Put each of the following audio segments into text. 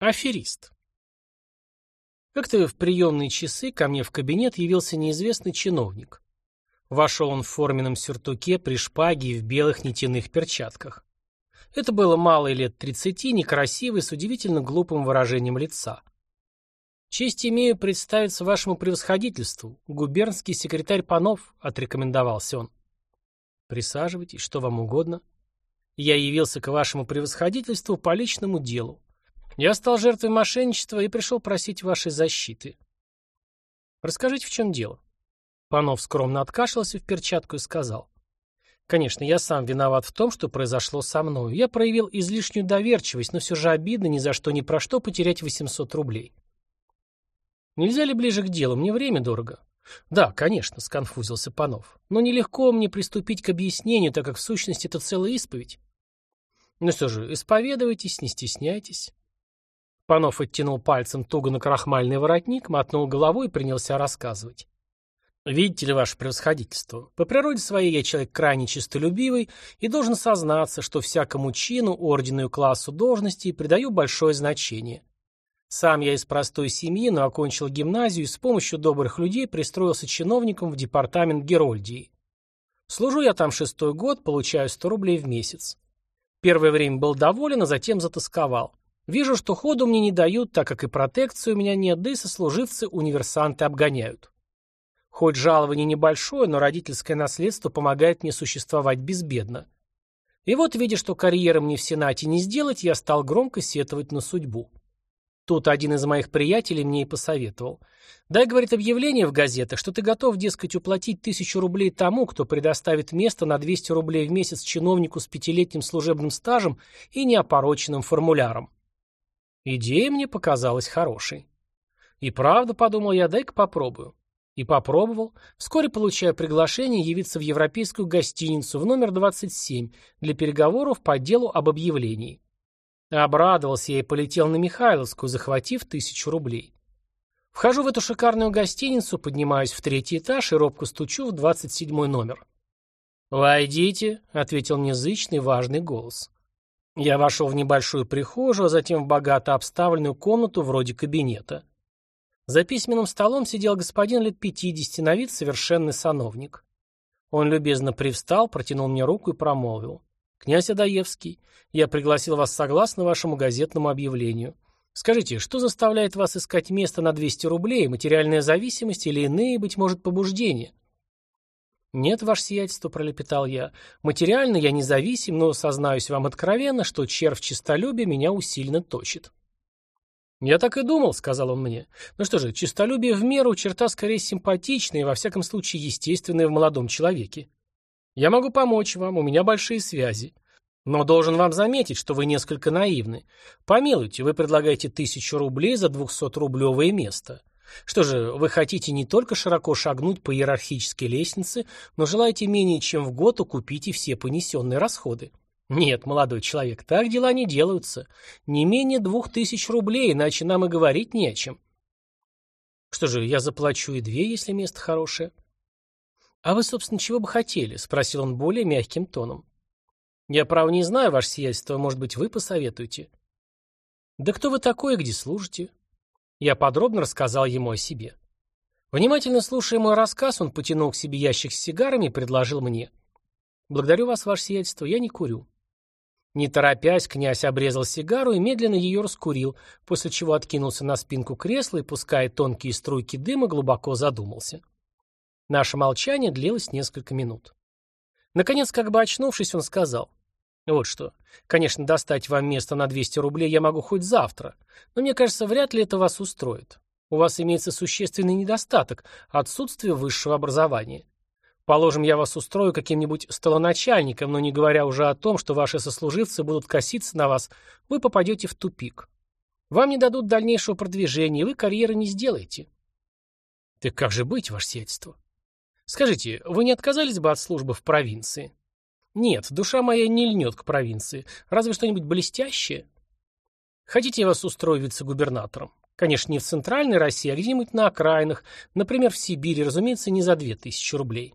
Аферист. Как-то в приемные часы ко мне в кабинет явился неизвестный чиновник. Вошел он в форменном сюртуке, при шпаге и в белых нитяных перчатках. Это было малый лет тридцати, некрасивый, с удивительно глупым выражением лица. «Честь имею представиться вашему превосходительству, губернский секретарь Панов», — отрекомендовался он. «Присаживайтесь, что вам угодно. Я явился к вашему превосходительству по личному делу. Я стал жертвой мошенничества и пришел просить вашей защиты. Расскажите, в чем дело? Панов скромно откашлялся в перчатку и сказал. Конечно, я сам виноват в том, что произошло со мной. Я проявил излишнюю доверчивость, но все же обидно ни за что ни про что потерять 800 рублей. Нельзя ли ближе к делу? Мне время дорого. Да, конечно, сконфузился Панов. Но нелегко мне приступить к объяснению, так как в сущности это целая исповедь. Ну что же, исповедуйтесь, не стесняйтесь. Панов оттянул пальцем туго на крахмальный воротник, мотнул головой и принялся рассказывать. «Видите ли, ваше превосходительство, по природе своей я человек крайне честолюбивый и должен сознаться, что всякому чину, ордену и классу должностей придаю большое значение. Сам я из простой семьи, но окончил гимназию и с помощью добрых людей пристроился чиновником в департамент Герольдии. Служу я там шестой год, получаю 100 рублей в месяц. Первое время был доволен, а затем затасковал. Вижу, что ходу мне не дают, так как и протекции у меня нет, да и сослуживцы-универсанты обгоняют. Хоть жалование небольшое, но родительское наследство помогает мне существовать безбедно. И вот, видя, что карьеры мне в Сенате не сделать, я стал громко сетовать на судьбу. Тут один из моих приятелей мне и посоветовал. Дай, говорит, объявление в газетах, что ты готов, дескать, уплатить тысячу рублей тому, кто предоставит место на 200 рублей в месяц чиновнику с пятилетним служебным стажем и неопороченным формуляром. Идея мне показалась хорошей. И правда, подумал я, дай-ка попробую. И попробовал. Вскоре получаю приглашение явиться в европейскую гостиницу в номер 27 для переговоров по делу об объявлении. Обрадовался я и полетел на Михайловскую, захватив тысячу рублей. Вхожу в эту шикарную гостиницу, поднимаюсь в третий этаж и робко стучу в 27 номер. «Войдите», — ответил мне зычный важный голос. Я вошел в небольшую прихожую, а затем в богато обставленную комнату вроде кабинета. За письменным столом сидел господин лет пятидесяти, на вид совершенный сановник. Он любезно привстал, протянул мне руку и промолвил. «Князь Адаевский, я пригласил вас согласно вашему газетному объявлению. Скажите, что заставляет вас искать место на 200 рублей, материальная зависимость или иные, быть может, побуждения?» «Нет, ваше сиятельство», — пролепетал я. «Материально я независим, но сознаюсь вам откровенно, что червь честолюбия меня усиленно точит». «Я так и думал», — сказал он мне. «Ну что же, честолюбие в меру черта скорее симпатичная и, во всяком случае, естественная в молодом человеке. Я могу помочь вам, у меня большие связи. Но должен вам заметить, что вы несколько наивны. Помилуйте, вы предлагаете тысячу рублей за двухсотрублевое место. Что же, вы хотите не только широко шагнуть по иерархической лестнице, но желаете менее чем в год окупить и все понесенные расходы? Нет, молодой человек, так дела не делаются. Не менее двух тысяч рублей, иначе нам и говорить не о чем. Что же, я заплачу и две, если место хорошее. А вы, собственно, чего бы хотели? Спросил он более мягким тоном. Я, право, не знаю, ваше сиятельство, может быть, вы посоветуете. Да кто вы такой и где служите? Я подробно рассказал ему о себе. Внимательно слушая мой рассказ, он потянул к себе ящик с сигарами и предложил мне. «Благодарю вас, ваше сиятельство, я не курю». Не торопясь, князь обрезал сигару и медленно ее раскурил, после чего откинулся на спинку кресла и, пуская тонкие струйки дыма, глубоко задумался. Наше молчание длилось несколько минут. Наконец, как бы очнувшись, он сказал. Вот что. Конечно, достать вам место на 200 рублей я могу хоть завтра, но мне кажется, вряд ли это вас устроит. У вас имеется существенный недостаток – отсутствие высшего образования. Положим, я вас устрою каким-нибудь столоначальником, но не говоря уже о том, что ваши сослуживцы будут коситься на вас, вы попадете в тупик. Вам не дадут дальнейшего продвижения, вы карьеры не сделаете. Так как же быть, ваше сельство? Скажите, вы не отказались бы от службы в провинции? Нет, душа моя не льнет к провинции. Разве что-нибудь блестящее? Хотите, я вас устрою вице-губернатором? Конечно, не в центральной России, а где-нибудь на окраинах, например, в Сибири, разумеется, не за две тысячи рублей.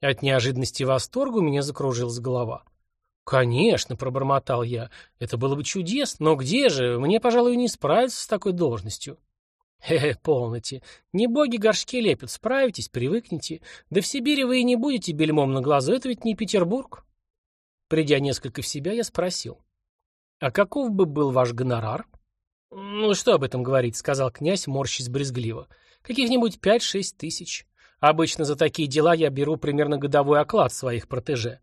От неожиданности и восторга у меня закружилась голова. «Конечно», — пробормотал я, — «это было бы чудесно, но где же? Мне, пожалуй, не справиться с такой должностью». «Хе-хе, полноте. Не боги горшки лепят, справитесь, привыкните. Да в Сибири вы и не будете бельмом на глазу, это ведь не Петербург». Придя несколько в себя, я спросил. «А каков бы был ваш гонорар?» «Ну, что об этом говорить», — сказал князь, морщись брезгливо. «Каких-нибудь пять-шесть тысяч. Обычно за такие дела я беру примерно годовой оклад своих протеже.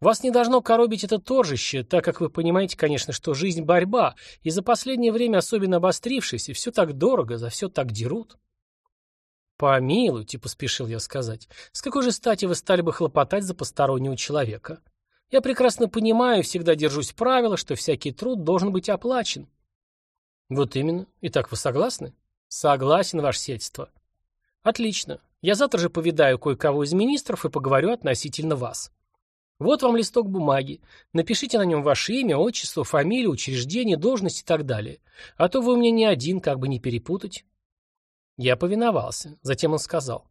Вас не должно коробить это торжище, так как вы понимаете, конечно, что жизнь – борьба, и за последнее время особенно обострившись, и все так дорого, за все так дерут. «Помилуйте», — поспешил я сказать, — «с какой же стати вы стали бы хлопотать за постороннего человека? Я прекрасно понимаю и всегда держусь правила, что всякий труд должен быть оплачен». «Вот именно. Итак, вы согласны?» «Согласен, ваше сельство». «Отлично. Я завтра же повидаю кое-кого из министров и поговорю относительно вас». Вот вам листок бумаги. Напишите на нем ваше имя, отчество, фамилию, учреждение, должность и так далее. А то вы у меня не один, как бы не перепутать. Я повиновался. Затем он сказал.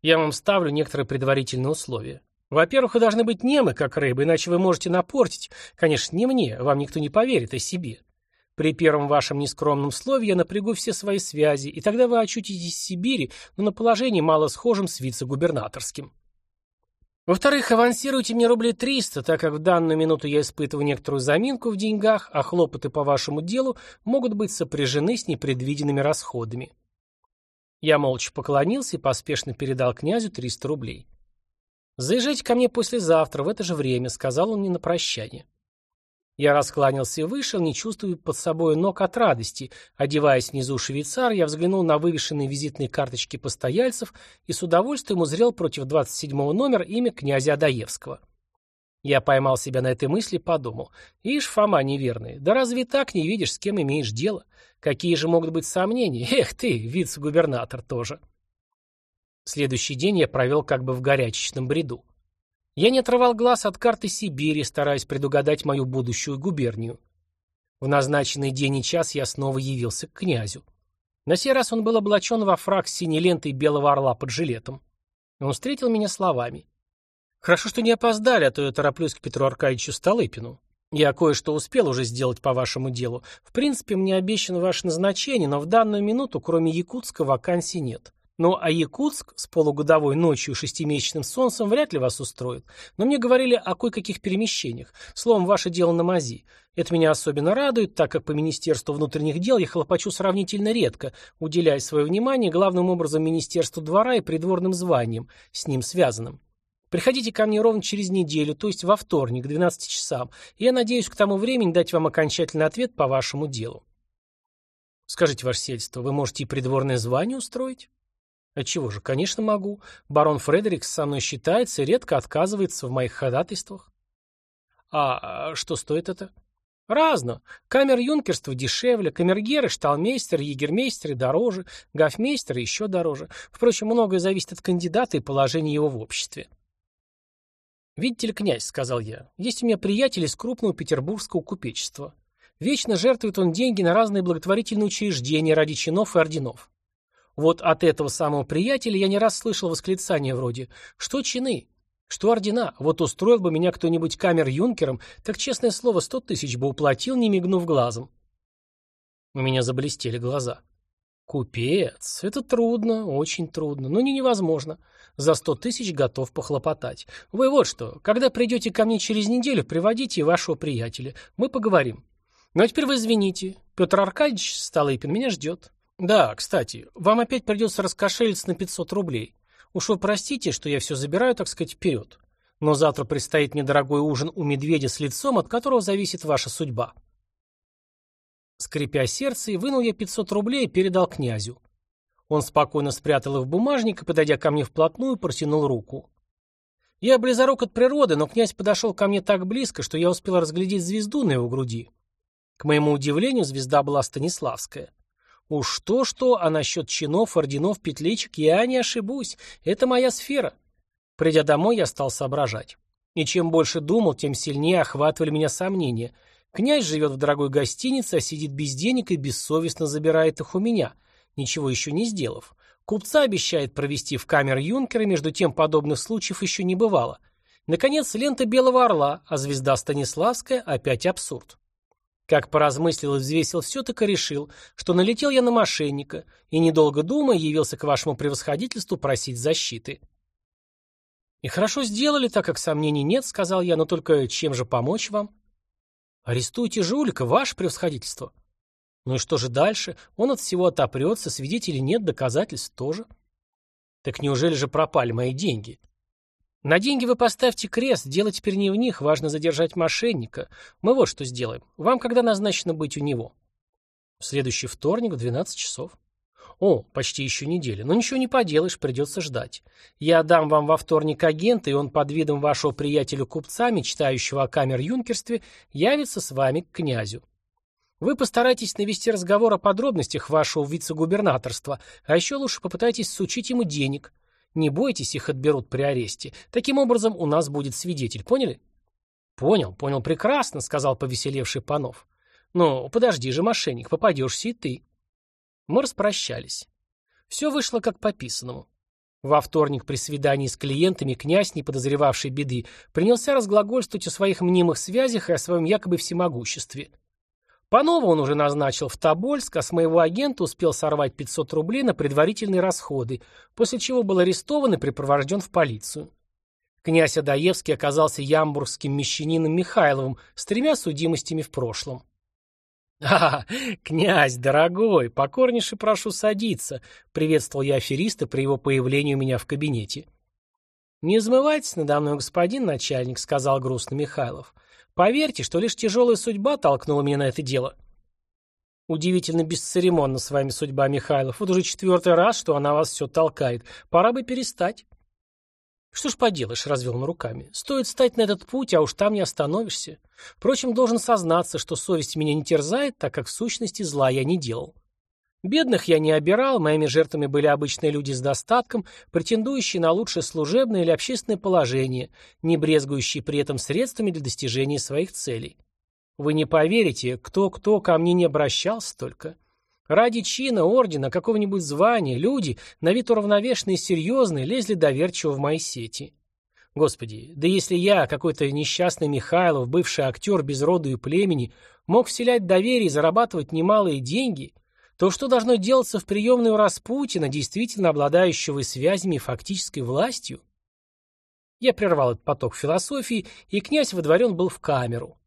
Я вам ставлю некоторые предварительные условия. Во-первых, вы должны быть немы, как рыбы, иначе вы можете напортить. Конечно, не мне, вам никто не поверит, а себе. При первом вашем нескромном слове я напрягу все свои связи, и тогда вы очутитесь в Сибири, но на положении мало схожем с вице-губернаторским. Во-вторых, авансируйте мне рублей 300, так как в данную минуту я испытываю некоторую заминку в деньгах, а хлопоты по вашему делу могут быть сопряжены с непредвиденными расходами. Я молча поклонился и поспешно передал князю 300 рублей. «Заезжайте ко мне послезавтра, в это же время», — сказал он мне на прощание. Я раскланялся и вышел, не чувствуя под собой ног от радости. Одеваясь внизу швейцар, я взглянул на вывешенные визитные карточки постояльцев и с удовольствием узрел против 27-го номера имя князя Адаевского. Я поймал себя на этой мысли и подумал. Ишь, Фома неверный, да разве так не видишь, с кем имеешь дело? Какие же могут быть сомнения? Эх ты, вице-губернатор тоже. Следующий день я провел как бы в горячечном бреду. Я не отрывал глаз от карты Сибири, стараясь предугадать мою будущую губернию. В назначенный день и час я снова явился к князю. На сей раз он был облачен во фраг с синей лентой белого орла под жилетом. Он встретил меня словами. «Хорошо, что не опоздали, а то я тороплюсь к Петру Аркадьевичу Столыпину. Я кое-что успел уже сделать по вашему делу. В принципе, мне обещано ваше назначение, но в данную минуту, кроме Якутска, вакансий нет. Ну, а Якутск с полугодовой ночью и шестимесячным солнцем вряд ли вас устроит. Но мне говорили о кое-каких перемещениях. Словом, ваше дело на мази. Это меня особенно радует, так как по Министерству внутренних дел я хлопочу сравнительно редко, уделяя свое внимание главным образом Министерству двора и придворным званиям, с ним связанным. Приходите ко мне ровно через неделю, то есть во вторник, к 12 часам, и я надеюсь к тому времени дать вам окончательный ответ по вашему делу. Скажите, ваше сельство, вы можете и придворное звание устроить? Отчего же? Конечно, могу. Барон Фредерикс со мной считается и редко отказывается в моих ходатайствах. А, а что стоит это? Разно. Камер-юнкерство дешевле, камергеры, шталмейстер, егермейстеры дороже, гофмейстеры еще дороже. Впрочем, многое зависит от кандидата и положения его в обществе. «Видите ли, князь», — сказал я, — «есть у меня приятель из крупного петербургского купечества. Вечно жертвует он деньги на разные благотворительные учреждения ради чинов и орденов. Вот от этого самого приятеля я не раз слышал восклицания вроде «Что чины? Что ордена? Вот устроил бы меня кто-нибудь камер-юнкером, так, честное слово, сто тысяч бы уплатил, не мигнув глазом». У меня заблестели глаза. «Купец? Это трудно, очень трудно, но не невозможно. За сто тысяч готов похлопотать. Вы вот что, когда придете ко мне через неделю, приводите вашего приятеля. Мы поговорим. Ну а теперь вы извините. Петр Аркадьевич Столыпин меня ждет. Да, кстати, вам опять придется раскошелиться на 500 рублей. Уж вы простите, что я все забираю, так сказать, вперед. Но завтра предстоит мне дорогой ужин у медведя с лицом, от которого зависит ваша судьба. Скрипя сердце, вынул я 500 рублей и передал князю. Он спокойно спрятал их в бумажник и, подойдя ко мне вплотную, протянул руку. Я близорук от природы, но князь подошел ко мне так близко, что я успел разглядеть звезду на его груди. К моему удивлению, звезда была Станиславская. Уж то-что, а насчет чинов, орденов, петличек я не ошибусь. Это моя сфера. Придя домой, я стал соображать. И чем больше думал, тем сильнее охватывали меня сомнения. Князь живет в дорогой гостинице, а сидит без денег и бессовестно забирает их у меня, ничего еще не сделав. Купца обещает провести в камер юнкера, между тем подобных случаев еще не бывало. Наконец, лента Белого Орла, а звезда Станиславская опять абсурд. Как поразмыслил и взвесил все, так и решил, что налетел я на мошенника, и, недолго думая, явился к вашему превосходительству просить защиты. «И хорошо сделали, так как сомнений нет», — сказал я, — «но только чем же помочь вам?» «Арестуйте жулика, ваше превосходительство». «Ну и что же дальше? Он от всего отопрется, свидетелей нет, доказательств тоже». «Так неужели же пропали мои деньги?» На деньги вы поставьте крест, дело теперь не в них, важно задержать мошенника. Мы вот что сделаем. Вам когда назначено быть у него? В следующий вторник в 12 часов. О, почти еще неделя. Но ничего не поделаешь, придется ждать. Я дам вам во вторник агента, и он под видом вашего приятеля-купца, мечтающего о камер-юнкерстве, явится с вами к князю. Вы постарайтесь навести разговор о подробностях вашего вице-губернаторства, а еще лучше попытайтесь сучить ему денег – не бойтесь, их отберут при аресте. Таким образом, у нас будет свидетель, поняли? Понял, понял прекрасно, сказал повеселевший Панов. Но подожди же, мошенник, попадешься и ты. Мы распрощались. Все вышло как по писанному. Во вторник при свидании с клиентами князь, не подозревавший беды, принялся разглагольствовать о своих мнимых связях и о своем якобы всемогуществе. Панова он уже назначил в Тобольск, а с моего агента успел сорвать 500 рублей на предварительные расходы, после чего был арестован и припровожден в полицию. Князь Адаевский оказался ямбургским мещанином Михайловым с тремя судимостями в прошлом. «А, князь, дорогой, покорнейше прошу садиться», — приветствовал я афериста при его появлении у меня в кабинете. «Не измывайтесь надо мной, господин начальник», — сказал грустно Михайлов. Поверьте, что лишь тяжелая судьба толкнула меня на это дело. Удивительно бесцеремонно с вами судьба, Михайлов. Вот уже четвертый раз, что она вас все толкает. Пора бы перестать. Что ж поделаешь, развел он руками. Стоит стать на этот путь, а уж там не остановишься. Впрочем, должен сознаться, что совесть меня не терзает, так как в сущности зла я не делал. Бедных я не обирал, моими жертвами были обычные люди с достатком, претендующие на лучшее служебное или общественное положение, не брезгующие при этом средствами для достижения своих целей. Вы не поверите, кто-кто ко мне не обращался только. Ради чина, ордена, какого-нибудь звания, люди, на вид уравновешенные и серьезные, лезли доверчиво в мои сети. Господи, да если я, какой-то несчастный Михайлов, бывший актер без роду и племени, мог вселять доверие и зарабатывать немалые деньги – то что должно делаться в приемной у Распутина, действительно обладающего связями и фактической властью? Я прервал этот поток философии, и князь водворен был в камеру.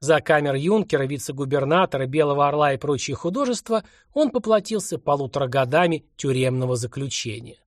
За камер юнкера, вице-губернатора, Белого Орла и прочие художества он поплатился полутора годами тюремного заключения.